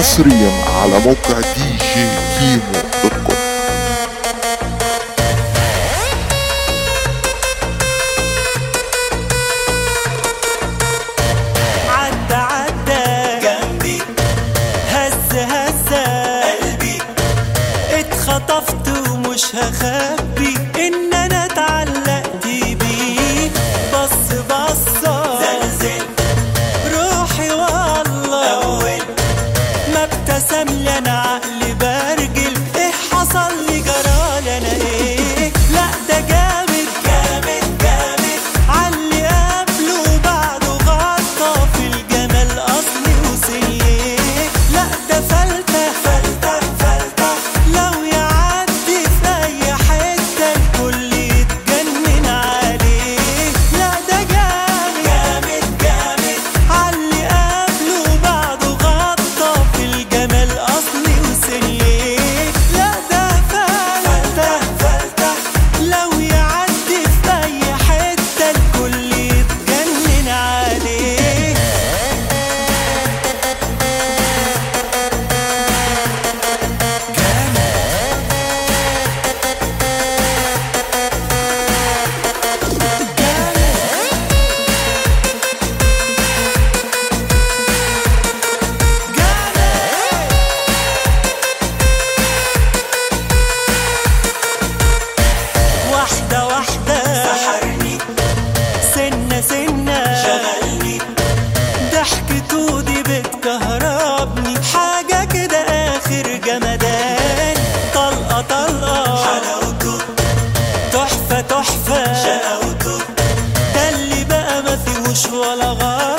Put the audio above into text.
حصريا على موقع دي جي كيمو dot com. عدى عدى جنبي. هز هز قلبي. اتخطفت ومش هخاف. Yalağal